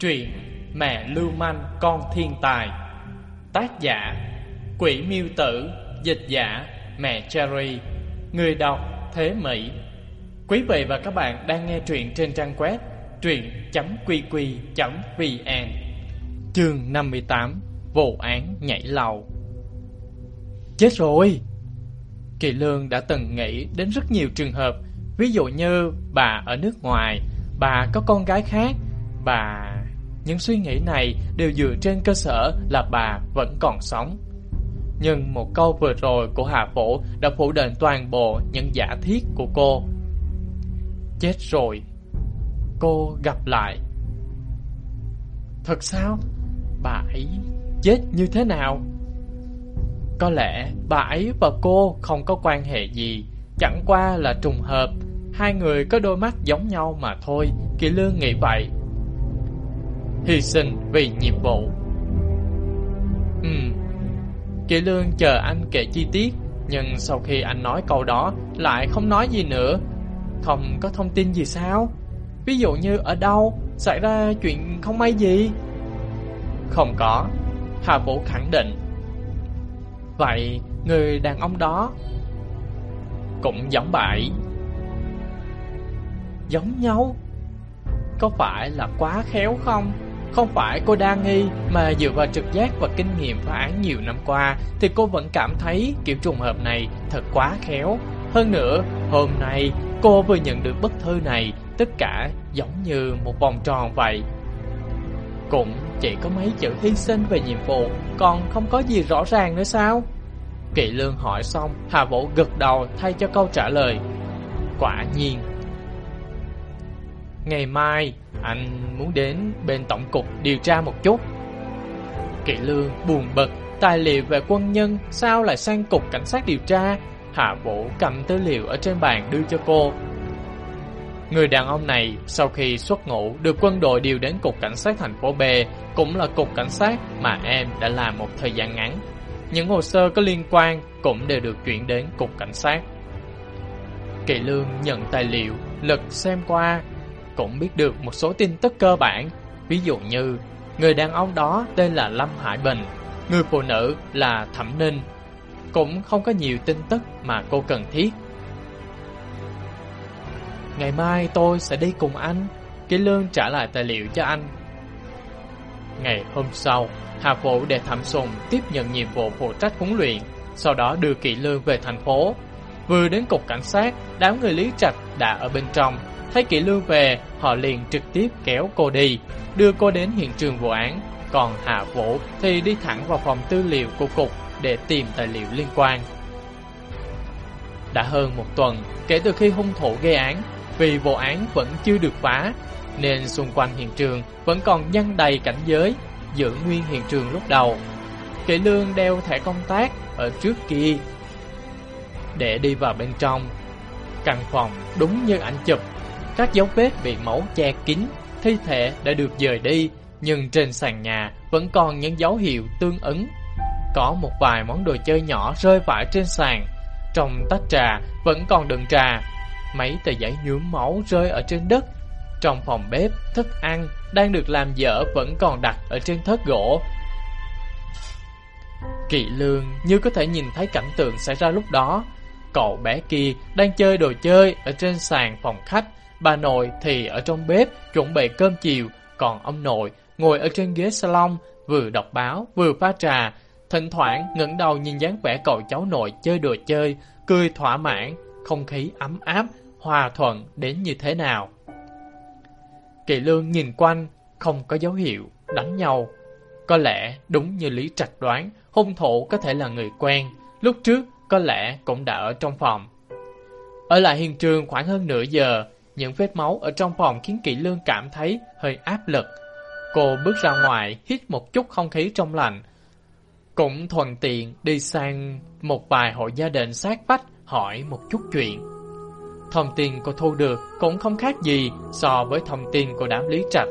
Truyện Mẹ Lưu Manh, Con Thiên Tài. Tác giả, Quỷ Miêu Tử. Dịch giả, Mẹ Cherry. Người đọc, Thế Mỹ. Quý vị và các bạn đang nghe truyện trên trang web truyện.qq.vn Chương 58 Vụ án nhảy lầu. Chết rồi! Kỳ Lương đã từng nghĩ đến rất nhiều trường hợp, Ví dụ như bà ở nước ngoài, Bà có con gái khác, Bà... Những suy nghĩ này đều dựa trên cơ sở là bà vẫn còn sống. Nhưng một câu vừa rồi của Hà Phổ đã phủ định toàn bộ những giả thiết của cô. Chết rồi, Cô gặp lại. Thật sao? Bà ấy chết như thế nào? Có lẽ bà ấy và cô không có quan hệ gì, Chẳng qua là trùng hợp. Hai người có đôi mắt giống nhau mà thôi Kỳ Lương nghĩ vậy. Hy sinh vì nhiệm vụ. Ừ Kỳ Lương chờ anh kể chi tiết, Nhưng sau khi anh nói câu đó, Lại không nói gì nữa. Không có thông tin gì sao? Ví dụ như ở đâu Xảy ra chuyện không may gì? Không có, Hà Vũ khẳng định. Vậy, người đàn ông đó Cũng giống bại Giống nhau? Có phải là quá khéo không? Không phải cô đa nghi, Mà dựa vào trực giác và kinh nghiệm phá án nhiều năm qua, Thì cô vẫn cảm thấy kiểu trùng hợp này thật quá khéo. Hơn nữa, hôm nay cô vừa nhận được bức thư này, Tất cả giống như một vòng tròn vậy. Cũng chỉ có mấy chữ hy sinh về nhiệm vụ, Còn không có gì rõ ràng nữa sao? Kỵ lương hỏi xong, Hà Vũ gật đầu thay cho câu trả lời. Quả nhiên Ngày mai anh muốn đến bên tổng cục điều tra một chút Kỵ lương buồn bực Tài liệu về quân nhân sao lại sang cục cảnh sát điều tra Hạ Vũ cầm tư liệu ở trên bàn đưa cho cô Người đàn ông này sau khi xuất ngũ được quân đội điều đến cục cảnh sát thành phố B cũng là cục cảnh sát mà em đã làm một thời gian ngắn. Những hồ sơ có liên quan cũng đều được chuyển đến cục cảnh sát. Kỳ Lương nhận tài liệu, lật xem qua, cũng biết được một số tin tức cơ bản, ví dụ như người đàn ông đó tên là Lâm Hải Bình, người phụ nữ là Thẩm Ninh. Cũng không có nhiều tin tức mà cô cần thiết. Ngày mai tôi sẽ đi cùng anh Kỷ Lương trả lại tài liệu cho anh. Ngày hôm sau Hà Vũ để Thẩm Sùng tiếp nhận nhiệm vụ phụ trách huấn luyện Sau đó đưa Kỷ Lương về thành phố. Vừa đến cục cảnh sát Đám người Lý Trạch đã ở bên trong. Thấy Kỷ Lương về Họ liền trực tiếp kéo cô đi Đưa cô đến hiện trường vụ án. Còn Hà Vũ thì đi thẳng vào phòng tư liệu của cục Để tìm tài liệu liên quan. Đã hơn một tuần kể từ khi hung thủ gây án vì vụ án vẫn chưa được phá, nên xung quanh hiện trường vẫn còn nhân đầy cảnh giới, giữ nguyên hiện trường lúc đầu. Kỷ lương đeo thẻ công tác ở trước kia để đi vào bên trong. Căn phòng đúng như ảnh chụp, các dấu vết bị máu che kín, thi thể đã được dời đi, nhưng trên sàn nhà vẫn còn những dấu hiệu tương ứng. Có một vài món đồ chơi nhỏ rơi vãi trên sàn, trong tách trà vẫn còn đựng trà, Mấy tờ giấy nhuốm máu rơi ở trên đất. Trong phòng bếp, thức ăn đang được làm dở vẫn còn đặt ở trên thớt gỗ. Kỵ lương như có thể nhìn thấy cảnh tượng xảy ra lúc đó Cậu bé kia đang chơi đồ chơi ở trên sàn phòng khách Bà nội thì ở trong bếp chuẩn bị cơm chiều Còn ông nội ngồi ở trên ghế salon Vừa đọc báo vừa pha trà Thỉnh thoảng ngẩng đầu nhìn dáng vẻ cậu cháu nội chơi đồ chơi Cười thỏa mãn Không khí ấm áp hòa thuận đến như thế nào. Kỳ lương nhìn quanh, không có dấu hiệu, đánh nhau. Có lẽ đúng như Lý Trạch đoán, hung thủ có thể là người quen, lúc trước có lẽ cũng đã ở trong phòng. Ở lại hiện trường khoảng hơn nửa giờ, những vết máu ở trong phòng khiến Kỵ Lương cảm thấy hơi áp lực. Cô bước ra ngoài, hít một chút không khí trong lành. Cũng thuận tiện đi sang một vài hộ gia đình sát vách hỏi một chút chuyện. Thông tin cô thu được cũng không khác gì so với thông tin của đám lý trạch.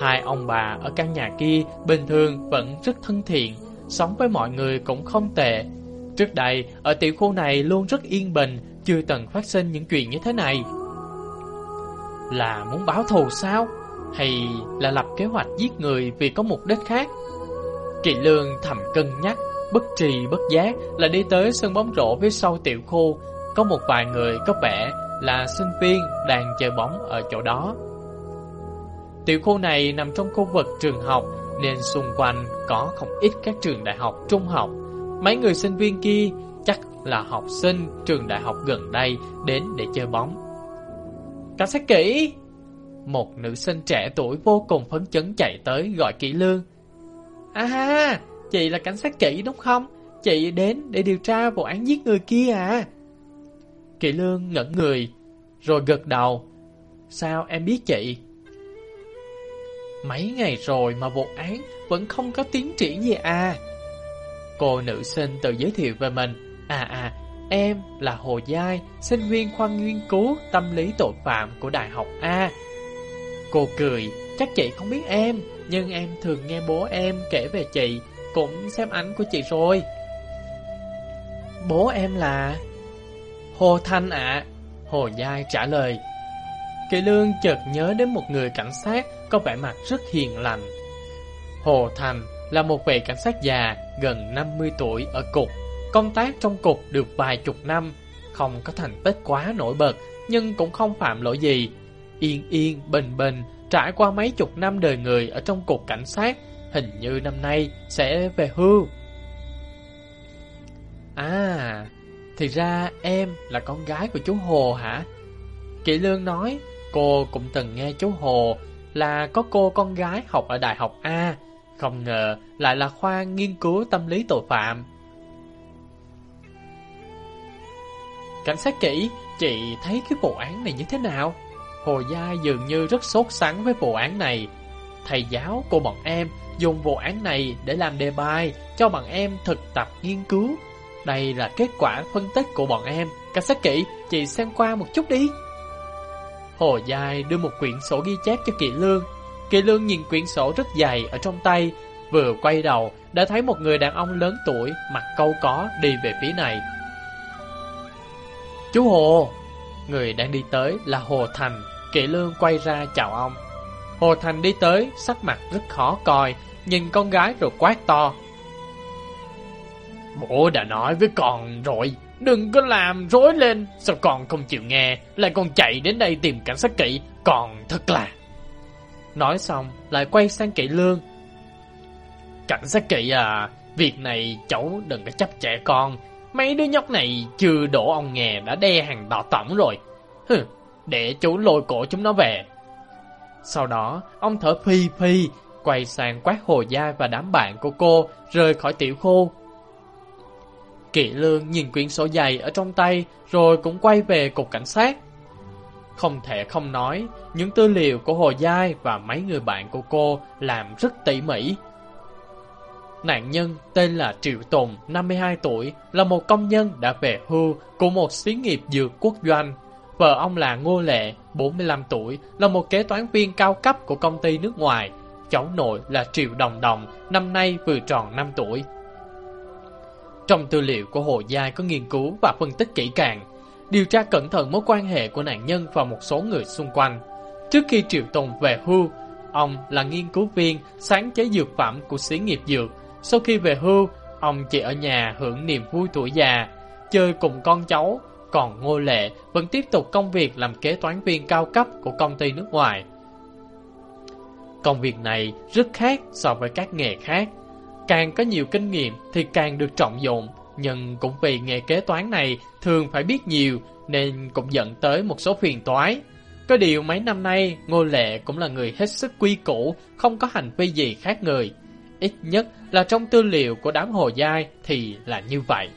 Hai ông bà ở căn nhà kia bình thường vẫn rất thân thiện, sống với mọi người cũng không tệ. Trước đây, ở tiểu khu này luôn rất yên bình, chưa từng phát sinh những chuyện như thế này. Là muốn báo thù sao? hay là lập kế hoạch giết người vì có mục đích khác? Kỳ Lương thầm cân nhắc, bất trì bất giác là đi tới sân bóng rổ phía sau tiểu khu, có một vài người có vẻ là sinh viên đang chơi bóng ở chỗ đó. Tiểu khu này nằm trong khu vực trường học nên xung quanh có không ít các trường đại học trung học. Mấy người sinh viên kia chắc là học sinh trường đại học gần đây đến để chơi bóng. Cảnh sát kỹ! Một nữ sinh trẻ tuổi vô cùng phấn chấn chạy tới gọi kỹ lương. À, chị là cảnh sát kỹ đúng không? Chị đến để điều tra vụ án giết người kia à? Kỵ lương ngẩn người, rồi gật đầu. Sao em biết chị? Mấy ngày rồi mà vụ án vẫn không có tiến triển gì à? Cô nữ sinh tự giới thiệu về mình. À à, em là Hồ Giai, sinh viên khoa nghiên cứu tâm lý tội phạm của Đại học A. Cô cười, chắc chị không biết em, nhưng em thường nghe bố em kể về chị, cũng xem ảnh của chị rồi. Bố em là... Hồ Thanh ạ. Hồ Giai trả lời. Kỳ Lương chợt nhớ đến một người cảnh sát có vẻ mặt rất hiền lành. Hồ Thành là một vị cảnh sát già gần 50 tuổi ở cục. Công tác trong cục được vài chục năm, không có thành tích quá nổi bật, nhưng cũng không phạm lỗi gì. Yên yên, bình bình, trải qua mấy chục năm đời người ở trong cục cảnh sát, hình như năm nay sẽ về hưu. À, thì ra em là con gái của chú Hồ hả? Kỵ Lương nói, cô cũng từng nghe chú Hồ là có cô con gái học ở Đại học A, không ngờ lại là khoa nghiên cứu tâm lý tội phạm. Cảnh sát kỹ, chị thấy cái vụ án này như thế nào? Hồ Gia dường như rất sốt sắng với vụ án này. Thầy giáo của bọn em dùng vụ án này để làm đề bài cho bọn em thực tập nghiên cứu. Đây là kết quả phân tích của bọn em. Cảnh sát kỹ, chị xem qua một chút đi. Hồ Giai đưa một quyển sổ ghi chép cho Kỵ Lương. Kỳ Lương nhìn quyển sổ rất dài ở trong tay, vừa quay đầu đã thấy một người đàn ông lớn tuổi mặt câu có đi về phía này. Chú Hồ! Người đang đi tới là Hồ Thành. Kỳ Lương quay ra chào ông. Hồ Thành đi tới, sắc mặt rất khó coi, nhìn con gái rồi quát to. Bố đã nói với con rồi, đừng có làm rối lên, sao con không chịu nghe, lại còn chạy đến đây tìm cảnh sát kỹ, còn thật là... Nói xong, lại quay sang kỹ lương. Cảnh sát kỹ à, việc này cháu đừng có chấp trẻ con, mấy đứa nhóc này chưa đổ ông nghè đã đe hàng đỏ tổng rồi. Hừ, để chú lôi cổ chúng nó về. Sau đó, ông thở phi phi, quay sang quát hồ gia và đám bạn của cô rời khỏi tiểu khu. Kỵ lương nhìn quyển sổ dày ở trong tay rồi cũng quay về cục cảnh sát. Không thể không nói, những tư liệu của Hồ Giai và mấy người bạn của cô làm rất tỉ mỉ. Nạn nhân tên là Triệu Tùng, 52 tuổi, là một công nhân đã về hưu của một xí nghiệp dược quốc doanh. Vợ ông là Ngô Lệ, 45 tuổi, là một kế toán viên cao cấp của công ty nước ngoài. Cháu nội là Triệu Đồng Đồng, năm nay vừa tròn 5 tuổi. Trong tư liệu của Hồ Giai có nghiên cứu và phân tích kỹ càng, điều tra cẩn thận mối quan hệ của nạn nhân và một số người xung quanh. Trước khi Triệu Tùng về hưu, ông là nghiên cứu viên sáng chế dược phẩm của xí nghiệp dược. Sau khi về hưu, ông chỉ ở nhà hưởng niềm vui tuổi già, chơi cùng con cháu, còn Ngô Lệ vẫn tiếp tục công việc làm kế toán viên cao cấp của công ty nước ngoài. Công việc này rất khác so với các nghề khác. Càng có nhiều kinh nghiệm thì càng được trọng dụng, nhưng cũng vì nghề kế toán này thường phải biết nhiều nên cũng dẫn tới một số phiền toái. Có điều mấy năm nay, Ngô Lệ cũng là người hết sức quy củ, không có hành vi gì khác người. Ít nhất là trong tư liệu của đám hồ giai thì là như vậy.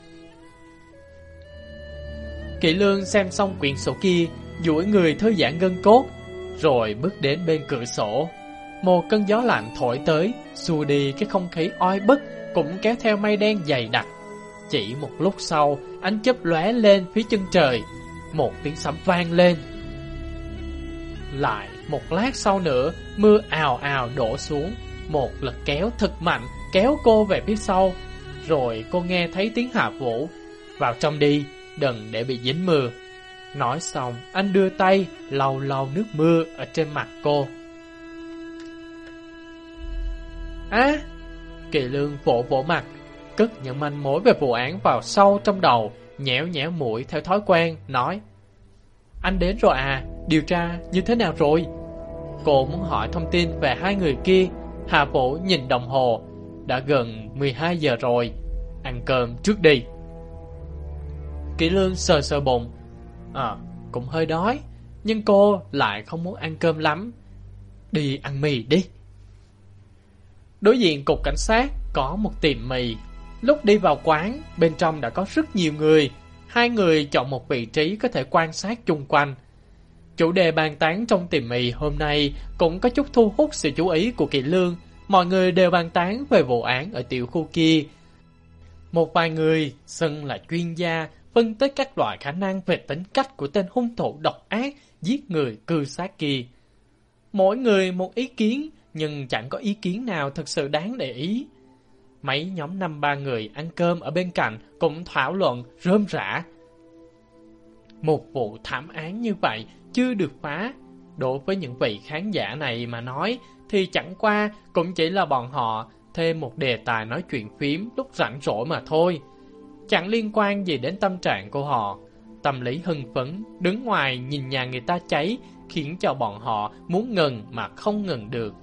Kỵ lương xem xong quyển sổ kia, duỗi người thư giãn gân cốt, rồi bước đến bên cửa sổ. Một cơn gió lạnh thổi tới, xua đi cái không khí oi bức, cũng kéo theo mây đen dày đặc. Chỉ một lúc sau, ánh chớp lóe lên phía chân trời, một tiếng sấm vang lên. Lại một lát sau nữa, mưa ào ào đổ xuống, một lực kéo thật mạnh kéo cô về phía sau. Rồi cô nghe thấy tiếng hạ vũ, vào trong đi, đừng để bị dính mưa. Nói xong, anh đưa tay lau lau nước mưa ở trên mặt cô. Á! Kỳ lương vỗ vỗ mặt, cất những manh mối về vụ án vào sâu trong đầu, nhẽo nhẽo mũi theo thói quen, nói Anh đến rồi à, điều tra như thế nào rồi? Cô muốn hỏi thông tin về hai người kia, Hà Vũ nhìn đồng hồ, đã gần 12 giờ rồi, ăn cơm trước đi. Kỷ lương sờ sờ bụng, à, cũng hơi đói, nhưng cô lại không muốn ăn cơm lắm. Đi ăn mì đi. Đối diện cục cảnh sát có một tiệm mì. Lúc đi vào quán, bên trong đã có rất nhiều người. Hai người chọn một vị trí có thể quan sát chung quanh. Chủ đề bàn tán trong tiệm mì hôm nay cũng có chút thu hút sự chú ý của Kỳ Lương. Mọi người đều bàn tán về vụ án ở tiểu khu kia. Một vài người xưng là chuyên gia phân tích các loại khả năng về tính cách của tên hung thủ độc ác giết người cư sát kia. Mỗi người một ý kiến, nhưng chẳng có ý kiến nào thật sự đáng để ý. Mấy nhóm năm ba người ăn cơm ở bên cạnh cũng thảo luận rơm rã. Một vụ thảm án như vậy chưa được phá. Đối với những vị khán giả này mà nói thì chẳng qua cũng chỉ là bọn họ thêm một đề tài nói chuyện phím lúc rảnh rỗi mà thôi. Chẳng liên quan gì đến tâm trạng của họ. Tâm lý hưng phấn, đứng ngoài nhìn nhà người ta cháy khiến cho bọn họ muốn ngừng mà không ngừng được.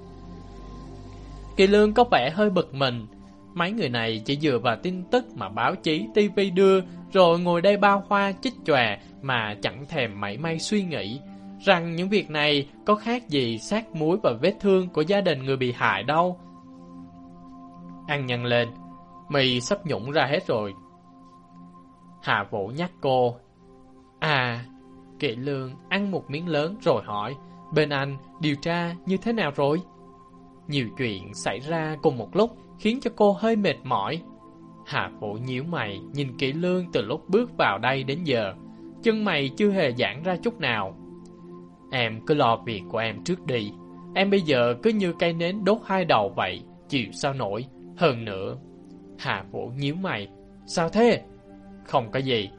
Kỳ lương có vẻ hơi bực mình. Mấy người này chỉ dựa vào tin tức mà báo chí, tivi đưa, rồi ngồi đây bao hoa chích chòe mà chẳng thèm mảy may suy nghĩ rằng những việc này có khác gì sát muối và vết thương của gia đình người bị hại đâu. Ăn nhân lên, mì sắp nhũng ra hết rồi. Hà Vũ nhắc cô. À, Kỵ Lương ăn một miếng lớn rồi hỏi, bên anh điều tra như thế nào rồi? Nhiều chuyện xảy ra cùng một lúc khiến cho cô hơi mệt mỏi. Hà Vũ nhíu mày nhìn kỹ Lương từ lúc bước vào đây đến giờ. Chân mày chưa hề giãn ra chút nào. Em cứ lo việc của em trước đi. Em bây giờ cứ như cây nến đốt hai đầu vậy, chịu sao nổi. Hơn nữa, Hà Vũ nhíu mày. Sao thế? Không có gì.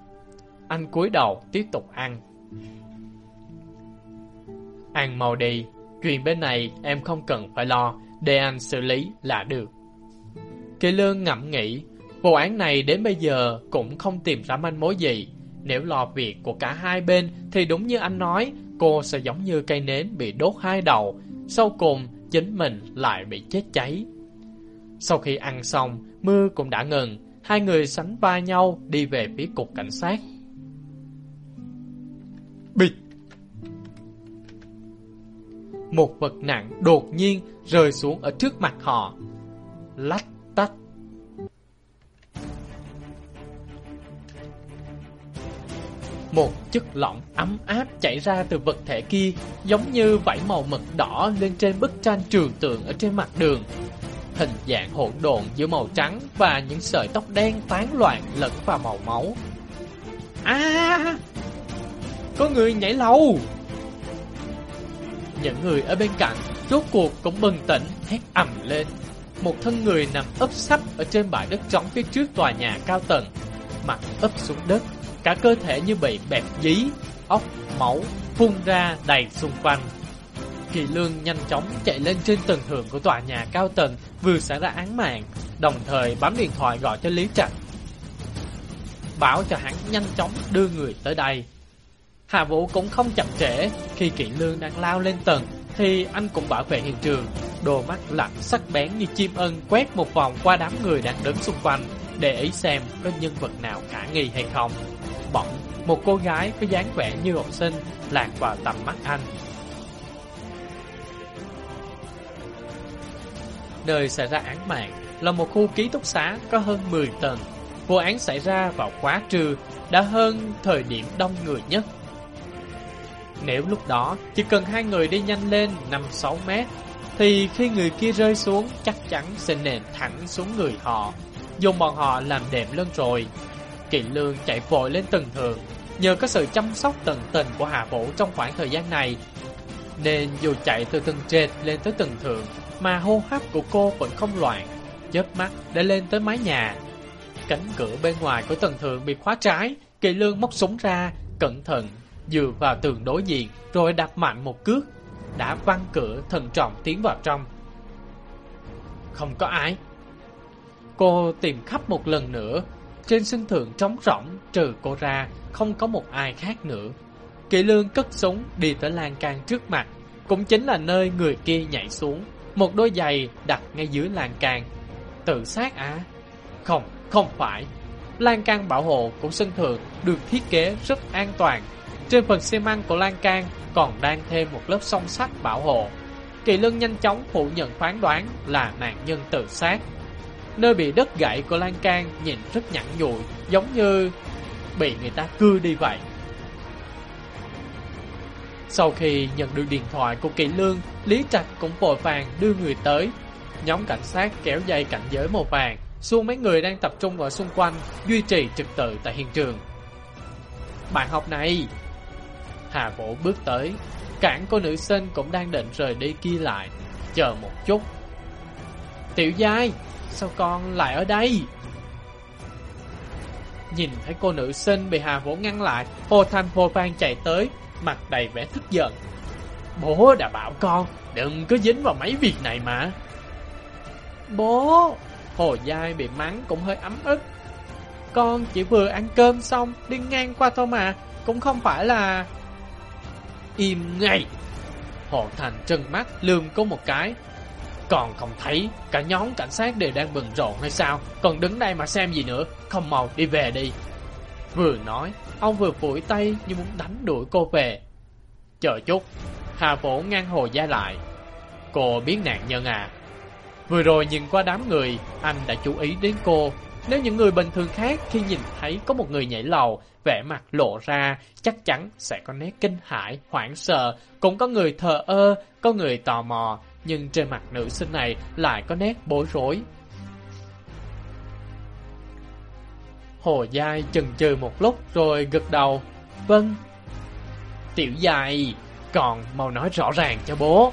Anh cúi đầu tiếp tục ăn. Ăn mau đi, chuyện bên này em không cần phải lo, để anh xử lý là được. Kỳ lương ngẫm nghĩ, vụ án này đến bây giờ cũng không tìm ra manh mối gì. Nếu lo việc của cả hai bên thì đúng như anh nói, cô sẽ giống như cây nến bị đốt hai đầu, sau cùng chính mình lại bị chết cháy. Sau khi ăn xong, mưa cũng đã ngừng, hai người sánh vai nhau đi về phía cục cảnh sát. Bịch! Một vật nặng đột nhiên rơi xuống ở trước mặt họ. Lách tách. Một chất lỏng ấm áp chảy ra từ vật thể kia, giống như vảy màu mực đỏ lên trên bức tranh trường tượng ở trên mặt đường. Hình dạng hỗn độn giữa màu trắng và những sợi tóc đen tán loạn lẫn vào màu máu. À! Có người nhảy lầu! Những người ở bên cạnh rốt cuộc cũng bừng tỉnh hét ầm lên. Một thân người nằm ấp sắp ở trên bãi đất trống phía trước tòa nhà cao tầng, mặt ấp xuống đất, cả cơ thể như bị bẹp dí, óc, máu phun ra đầy xung quanh. Kỳ Lương nhanh chóng chạy lên trên tầng thượng của tòa nhà cao tầng vừa xảy ra án mạng, đồng thời bấm điện thoại gọi cho Lý Trạch. Bảo cho hắn nhanh chóng đưa người tới đây. Hà Vũ cũng không chậm trễ, khi Kỵ Lương đang lao lên tầng thì anh cũng bảo vệ hiện trường, đôi mắt lạnh sắc bén như chim ân quét một vòng qua đám người đang đứng xung quanh, để ý xem có nhân vật nào khả nghi hay không. Bỗng, một cô gái có dáng vẻ như học sinh lạc vào tầm mắt anh. Nơi xảy ra án mạng là một khu ký túc xá có hơn 10 tầng. Vụ án xảy ra vào quá trưa, đã hơn thời điểm đông người nhất nếu lúc đó chỉ cần hai người đi nhanh lên 5-6 mét, thì khi người kia rơi xuống chắc chắn sẽ nền thẳng xuống người họ, dùng bọn họ làm đệm lưng rồi. Kỵ lương chạy vội lên tầng thượng, nhờ có sự chăm sóc tận tình của hạ Vũ trong khoảng thời gian này. Nên dù chạy từ tầng trệt lên tới tầng thượng, mà hô hấp của cô vẫn không loạn, chớp mắt để lên tới mái nhà. Cánh cửa bên ngoài của tầng thượng bị khóa trái, Kỳ Lương móc súng ra, cẩn thận dựa vào tường đối diện, rồi đạp mạnh một cước, đã văng cửa thận trọng tiến vào trong. không có ai. Cô tìm khắp một lần nữa, trên sân thượng trống rỗng, trừ cô ra, không có một ai khác nữa. Kỳ lương cất súng đi tới lan can trước mặt, cũng chính là nơi người kia nhảy xuống. Một đôi giày đặt ngay dưới lan can. Tự sát à? Không, không phải. Lan can bảo hộ của sân thượng được thiết kế rất an toàn. Trên phần xi măng của lan can còn đang thêm một lớp song sắt bảo hộ. Kỳ lân nhanh chóng phủ nhận phán đoán là nạn nhân tự sát. Nơi bị đất gãy của lan can nhìn rất nhẵn nhụi, giống như bị người ta cưa đi vậy. Sau khi nhận được điện thoại của Kỳ Lương, Lý Trạch cũng vội vàng đưa người tới. Nhóm cảnh sát kéo dây cảnh giới màu vàng, xuống mấy người đang tập trung ở xung quanh, duy trì trật tự tại hiện trường. Bạn học này! Hà Vũ bước tới, cản cô nữ sinh cũng đang định rời đi kia lại. Chờ một chút. Tiểu giai, sao con lại ở đây? Nhìn thấy cô nữ sinh bị Hà Vũ ngăn lại, Hồ Thanh Hồ vang chạy tới, mặt đầy vẻ tức giận. Bố đã bảo con, đừng có dính vào mấy việc này mà. Bố! Hồ Giai bị mắng cũng hơi ấm ức. Con chỉ vừa ăn cơm xong, đi ngang qua thôi mà, cũng không phải là... Im ngay! Hồ Thành trân mắt lương có một cái. Còn không thấy cả nhóm cảnh sát đều đang bận rộn hay sao? Còn đứng đây mà xem gì nữa? Không mau đi về đi. Vừa nói, ông vừa phủi tay như muốn đánh đuổi cô về. Chờ chút, Hà Vũ ngăn Hồ Gia lại. Cô biết nạn nhân à? Vừa rồi nhìn qua đám người, anh đã chú ý đến cô. Nếu những người bình thường khác khi nhìn thấy có một người nhảy lầu, vẻ mặt lộ ra, chắc chắn sẽ có nét kinh hãi, hoảng sợ, cũng có người thờ ơ, có người tò mò, nhưng trên mặt nữ sinh này lại có nét bối rối. Hồ Giai chần chừ một lúc rồi gật đầu. Vâng. Tiểu Giai, còn mau nói rõ ràng cho bố.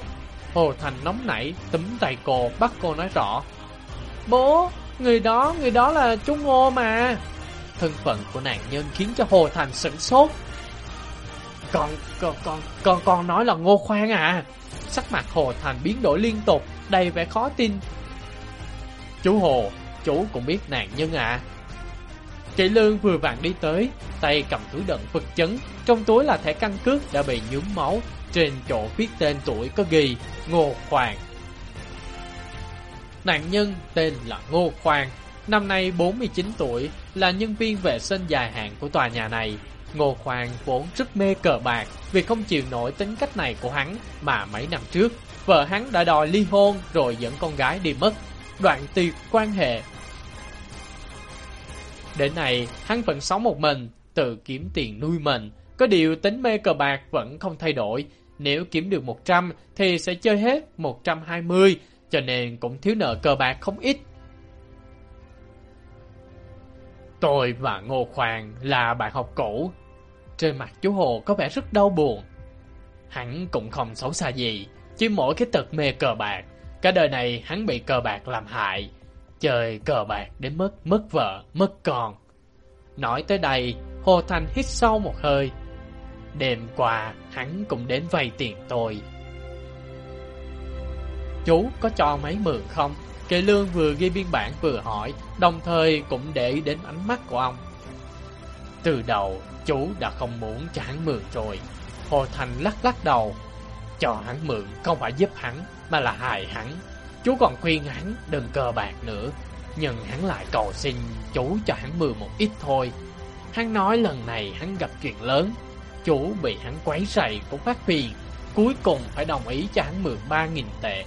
Hồ Thành nóng nảy, túm tay cô, bắt cô nói rõ. Bố, người đó, người đó là chú Ngô mà. Thân phận của nạn nhân khiến cho Hồ Thành sửng sốt. Con, con, con, con, con nói là Ngô Khoan à. Sắc mặt Hồ Thành biến đổi liên tục, đầy vẻ khó tin. Chú Hồ, chú cũng biết nạn nhân à. Chị Lương vừa vặn đi tới, tay cầm túi đựng vật chấn, trong túi là thẻ căn cước đã bị nhuốm máu, trên chỗ viết tên tuổi có ghi Ngô Khoan. Nạn nhân tên là Ngô Khoan, năm nay 49 tuổi, là nhân viên vệ sinh dài hạn của tòa nhà này. Ngô Khoan vốn rất mê cờ bạc vì không chịu nổi tính cách này của hắn mà mấy năm trước, vợ hắn đã đòi ly hôn rồi dẫn con gái đi mất, đoạn tuyệt quan hệ. Đến nay, hắn vẫn sống một mình, tự kiếm tiền nuôi mình. Có điều tính mê cờ bạc vẫn không thay đổi, nếu kiếm được 100 thì sẽ chơi hết 120, cho nên cũng thiếu nợ cờ bạc không ít. Tôi và Ngô Khoan là bạn học cũ. Trên mặt chú Hồ có vẻ rất đau buồn. Hắn cũng không xấu xa gì, chỉ mỗi cái tật mê cờ bạc. Cả đời này hắn bị cờ bạc làm hại. Chơi cờ bạc đến mất mất vợ, mất con. Nói tới đây, Hồ Thành hít sâu một hơi, Đêm qua, hắn cũng đến vay tiền tôi. Chú có cho mấy mượn không? Kệ lương vừa ghi biên bản vừa hỏi, đồng thời cũng để đến ánh mắt của ông. Từ đầu, chú đã không muốn cho hắn mượn rồi. Hồ Thành lắc lắc đầu. Cho hắn mượn không phải giúp hắn, mà là hại hắn. Chú còn khuyên hắn đừng cờ bạc nữa. Nhưng hắn lại cầu xin chú cho hắn mượn một ít thôi. Hắn nói lần này hắn gặp chuyện lớn, chú bị hắn quấy rầy cũng phát phiền, cuối cùng phải đồng ý cho hắn mượn 3.000 tệ.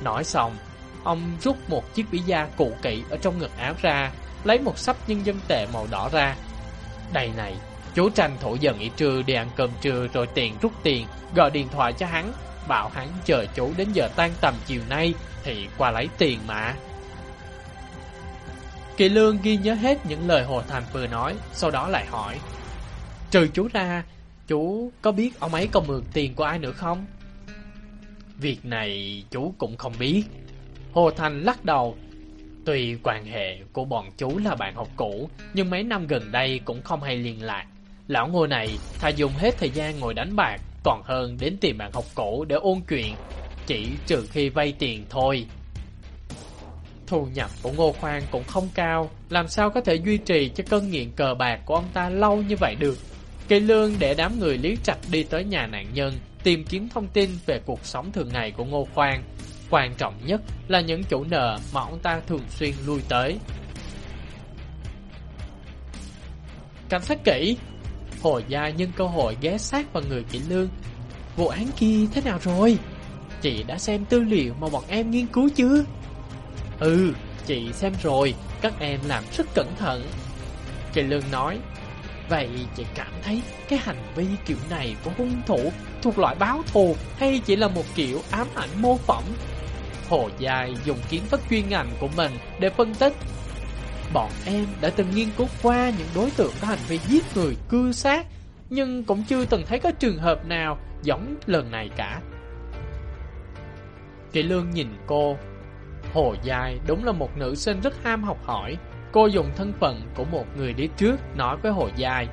Nói xong, ông rút một chiếc vĩ da cụ kỹ ở trong ngực áo ra, lấy một sắp nhân dân tệ màu đỏ ra. Đây này, chú tranh thủ dần nghỉ trưa đi ăn cơm trưa rồi tiền rút tiền, gọi điện thoại cho hắn, bảo hắn chờ chú đến giờ tan tầm chiều nay thì qua lấy tiền mà. Kỳ Lương ghi nhớ hết những lời Hồ Thành vừa nói, sau đó lại hỏi. Trừ chú ra, Chú có biết ông ấy còn mượn tiền của ai nữa không? Việc này chú cũng không biết. Hồ Thành lắc đầu. Tuy quan hệ của bọn chú là bạn học cũ, nhưng mấy năm gần đây cũng không hay liên lạc. Lão ngô này thà dùng hết thời gian ngồi đánh bạc, còn hơn đến tìm bạn học cũ để ôn chuyện, chỉ trừ khi vay tiền thôi. Thu nhập của Ngô Khoan cũng không cao, làm sao có thể duy trì cho cơn nghiện cờ bạc của ông ta lâu như vậy được. Cây lương để đám người Lý Trạch đi tới nhà nạn nhân, tìm kiếm thông tin về cuộc sống thường ngày của Ngô Khoan. Quan trọng nhất là những chủ nợ mà ông ta thường xuyên lui tới. Cảnh sát kỹ Hồ Gia nhân cơ hội ghé sát vào người kỹ lương Vụ án kia thế nào rồi? Chị đã xem tư liệu mà bọn em nghiên cứu chưa? Ừ, chị xem rồi Các em làm rất cẩn thận Kỹ lương nói Vậy chị cảm thấy cái hành vi kiểu này của hung thủ thuộc loại báo thù hay chỉ là một kiểu ám ảnh mô phỏng? Hồ Dài dùng kiến thức chuyên ngành của mình để phân tích. Bọn em đã từng nghiên cứu qua những đối tượng có hành vi giết người, cưa sát, nhưng cũng chưa từng thấy có trường hợp nào giống lần này cả. Kỳ Lương nhìn cô. Hồ Dài đúng là một nữ sinh rất ham học hỏi, Cô dùng thân phận của một người đi trước nói với Hồ Giai.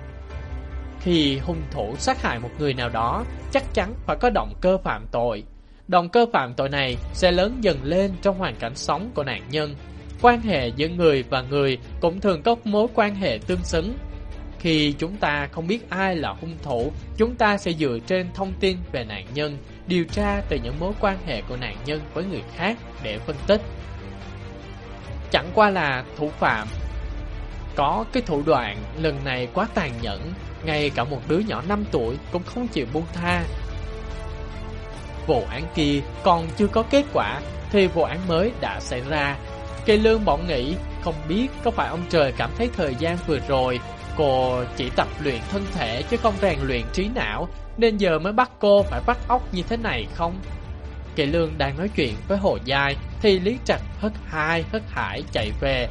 Khi hung thủ sát hại một người nào đó, chắc chắn phải có động cơ phạm tội. Động cơ phạm tội này sẽ lớn dần lên trong hoàn cảnh sống của nạn nhân. Quan hệ giữa người và người cũng thường có mối quan hệ tương xứng. Khi chúng ta không biết ai là hung thủ, chúng ta sẽ dựa trên thông tin về nạn nhân, điều tra từ những mối quan hệ của nạn nhân với người khác để phân tích. Chẳng qua là thủ phạm Có cái thủ đoạn lần này quá tàn nhẫn ngay cả một đứa nhỏ 5 tuổi cũng không chịu buông tha. Vụ án kia còn chưa có kết quả Thì vụ án mới đã xảy ra. Cây lương bỗng nghĩ Không biết có phải ông trời cảm thấy thời gian vừa rồi Cô chỉ tập luyện thân thể chứ không rèn luyện trí não Nên giờ mới bắt cô phải bắt óc như thế này không? Kỳ lương đang nói chuyện với Hồ Giai Thì Lý Trạch hất hai hất hải chạy về.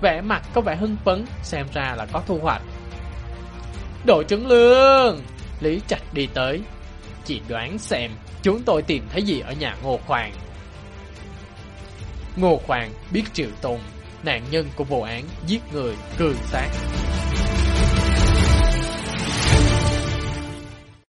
Vẻ mặt có vẻ hưng phấn, Xem ra là có thu hoạch. Đội trưởng lương. Lý Trạch đi tới. Chị đoán xem chúng tôi tìm thấy gì ở nhà Ngô Khoan Ngô Khoan biết Triệu Tùng, Nạn nhân của vụ án giết người cường sát.